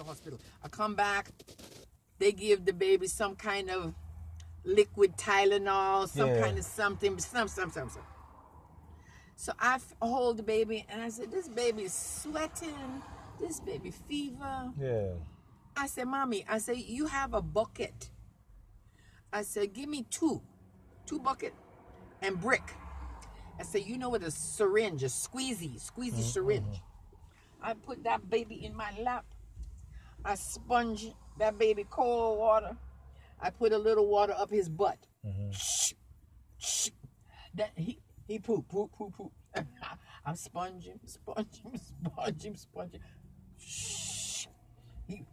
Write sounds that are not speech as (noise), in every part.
the hospital. I come back, they give the baby some kind of liquid Tylenol, some Yeah. kind of something, some, some, some, some. So I f- hold the baby and I said, This baby is sweating. This baby fever. Yeah. I said, Mommy, I said, you have a bucket. I said, give me two, two bucket and brick. I said, you know what a syringe, a squeezy, squeezy mm-hmm. syringe. I put that baby in my lap. I sponge that baby cold water. I put a little water up his butt. Shh. That he he poop poop poop poop. (laughs) I'm sponging, sponging, sponging, sponging. Shh. He,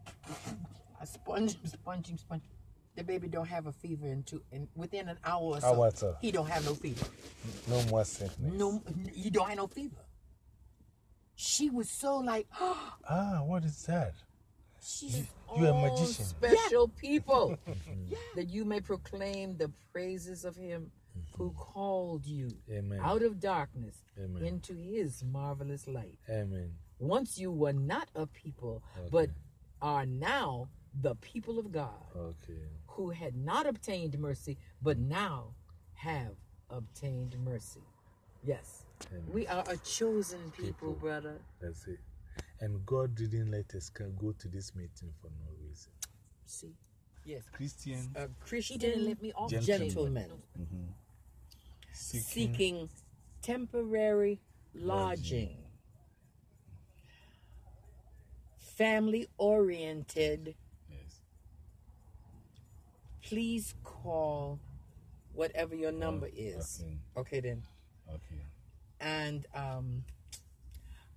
I sponge him, sponge him, sponge. him. The baby don't have a fever in two, in within an hour or so. Hour or. He don't have no fever. No more sickness. No, he don't have no fever. She was so like, (gasps) Ah, what is that? She's you a magician. special people, (laughs) mm-hmm. that you may proclaim the praises of Him who mm-hmm. called you Amen. out of darkness Amen. into His marvelous light. Amen. Once you were not a people, but are now the people of God. Okay. who had not obtained mercy, but now have obtained mercy. Yes. We are a chosen people, People. brother. That's it. And God didn't let us ca- go to this meeting for no reason. See? Yes. Christian A Christian didn't let me off. Gentleman. Gentlemen seeking, seeking temporary lodging. Family oriented. Yes. Please call whatever your number is. okay. Okay, then. Okay. And um,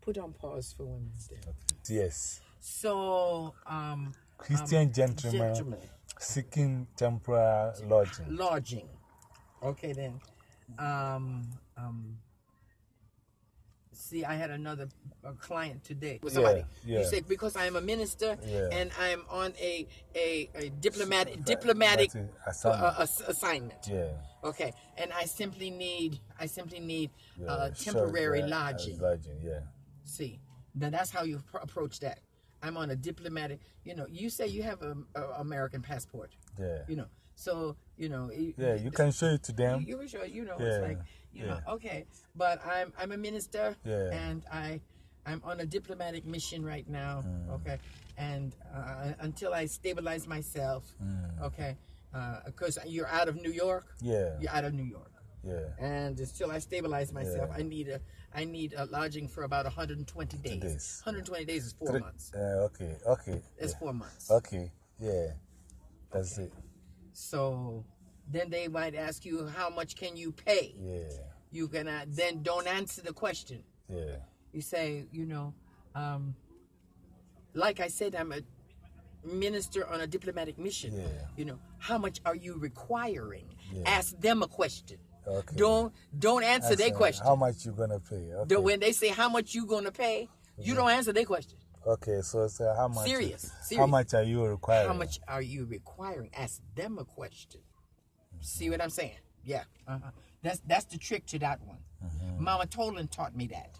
put on pause for women's day. okay. Yes. So, um, Christian gentleman, gentlemen, seeking temporary lodging. lodging. Okay, then. Um, um, see, I had another a client today with somebody. Yeah, You yeah. say because I am a minister Yeah. and I'm on a a, a diplomatic diplomatic That's it, uh, assignment. uh, ass- assignment. Yeah. Okay, and I simply need I simply need uh, Sure, temporary uh, lodging. lodging, yeah. See, now that's how you pr- approach that. I'm on a diplomatic. You know, you say you have a, a American passport. Yeah. You know, so you know. Yeah, you can show it to them. You, you sure you know Yeah, it's like you know okay, but I'm I'm a minister. Yeah. And I I'm on a diplomatic mission right now. Mm. Okay, and uh, until I stabilize myself. Mm. Okay, because you're out of New York. Yeah. You're out of New York Yeah. and until I stabilize myself, Yeah. I need a I need a lodging for about 120 days. days. 120 days is four Three- months. Uh, okay. Okay. It's yeah. four months. Okay. Yeah. That's it. So then they might ask you how much can you pay. Yeah. You cannot then don't answer the question. Yeah. You say you know, um, like I said, I'm a minister on a diplomatic mission. Yeah. You know, how much are you requiring? Yeah. Ask them a question. Okay. Don't don't answer their uh, question. How much you gonna pay? Okay. The- when they say how much you gonna pay, you don't answer their question. okay. So, so how much? Serious, How serious. much are you requiring? How much are you requiring? Ask them a question. See what I'm saying? Yeah. Uh-huh. That's that's the trick to that one. Mama Tolan taught me that.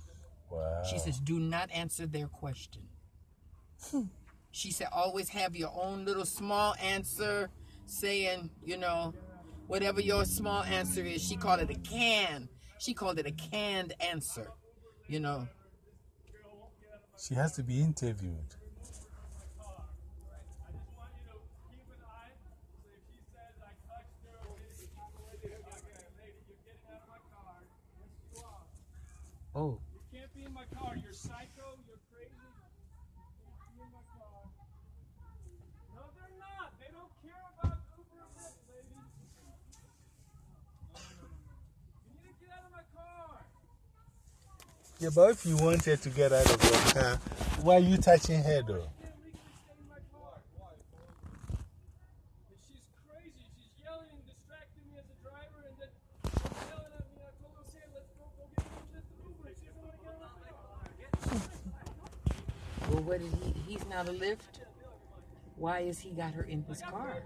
Wow. She says, "Do not answer their question." she said, "Always have your own little small answer, saying, you know, whatever your small answer is." She called it a can. She called it a canned answer. You know, She has to be interviewed. oh, can't be in my car. You're psycho. You're crazy. You can't be in my car. No, they're not. They don't care about Uber and Lyft, lady. You need to get out of my car. Yeah, but if you wanted to get out of your car, why are you touching her though? well, what did he? He's not a Lyft. Why has he got her in his car?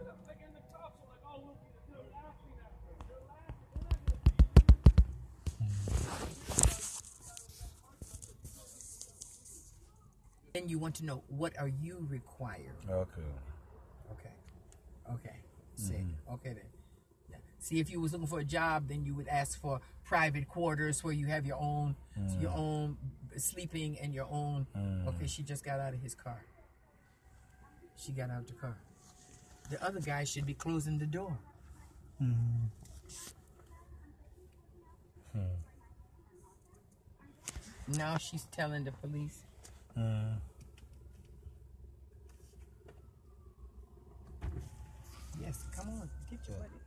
Then you want to know what are you required. Okay. Okay. Okay. See. Mm-hmm. Okay then. Yeah. See, if you was looking for a job, then you would ask for private quarters where you have your own, mm. your own sleeping and your own. Mm. Okay, she just got out of his car. She got out the car. The other guy should be closing the door. Mm-hmm. Hmm. Now she's telling the police. Yes, come on, get your buddy.